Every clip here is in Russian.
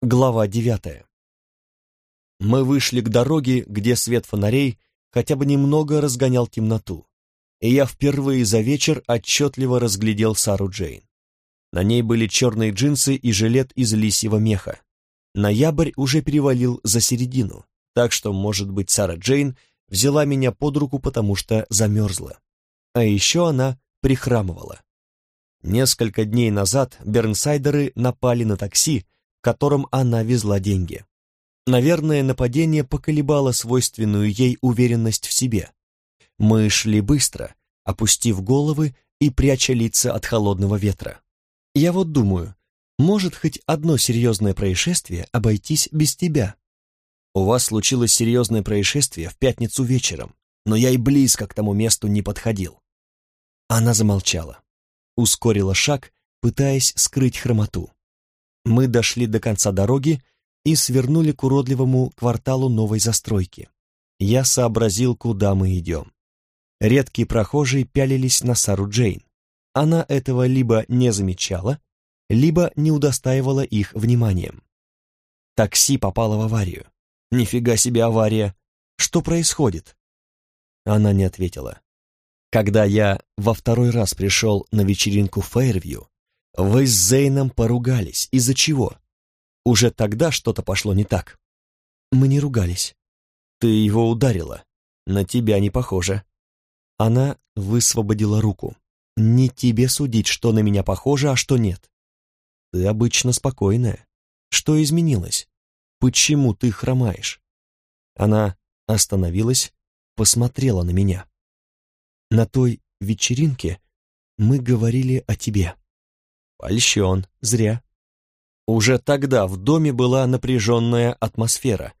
Глава девятая. Мы вышли к дороге, где свет фонарей хотя бы немного разгонял темноту, и я впервые за вечер отчетливо разглядел Сару Джейн. На ней были черные джинсы и жилет из лисьего меха. Ноябрь уже перевалил за середину, так что, может быть, Сара Джейн взяла меня под руку, потому что замерзла. А еще она прихрамывала. Несколько дней назад бернсайдеры напали на такси, которым она везла деньги. Наверное, нападение поколебало свойственную ей уверенность в себе. Мы шли быстро, опустив головы и пряча лица от холодного ветра. Я вот думаю, может хоть одно серьезное происшествие обойтись без тебя? У вас случилось серьезное происшествие в пятницу вечером, но я и близко к тому месту не подходил. Она замолчала, ускорила шаг, пытаясь скрыть хромоту. Мы дошли до конца дороги и свернули к уродливому кварталу новой застройки. Я сообразил, куда мы идем. Редкие прохожие пялились на Сару Джейн. Она этого либо не замечала, либо не удостаивала их вниманием. Такси попало в аварию. Нифига себе авария! Что происходит? Она не ответила. Когда я во второй раз пришел на вечеринку Фейервью, вы с Зейном поругались. Из-за чего? Уже тогда что-то пошло не так. Мы не ругались. Ты его ударила. На тебя не похоже. Она высвободила руку. Не тебе судить, что на меня похоже, а что нет. Ты обычно спокойная. Что изменилось? Почему ты хромаешь? Она остановилась, посмотрела на меня. На той вечеринке мы говорили о тебе. Польщен, зря. Уже тогда в доме была напряженная атмосфера.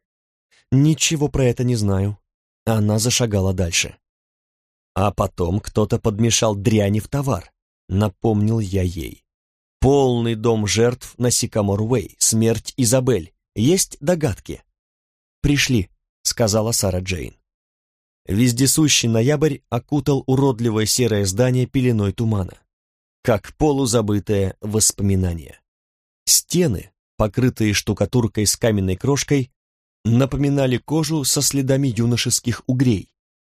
Ничего про это не знаю. Она зашагала дальше. А потом кто-то подмешал дряни в товар, напомнил я ей. Полный дом жертв на Сикамор-Уэй, смерть Изабель. Есть догадки? Пришли, сказала Сара Джейн. Вездесущий ноябрь окутал уродливое серое здание пеленой тумана как полузабытое воспоминание. Стены, покрытые штукатуркой с каменной крошкой, напоминали кожу со следами юношеских угрей.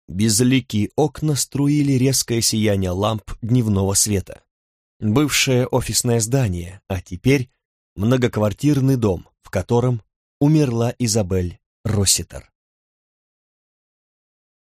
Безликие окна струили резкое сияние ламп дневного света. Бывшее офисное здание, а теперь многоквартирный дом, в котором умерла Изабель Росситер.